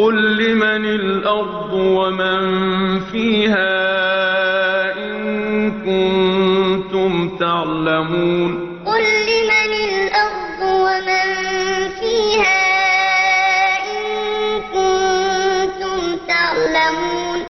قل لمن الأرض ومن فيها إن كنتم تعلمون قل لمن الأرض ومن فيها إن كنتم تعلمون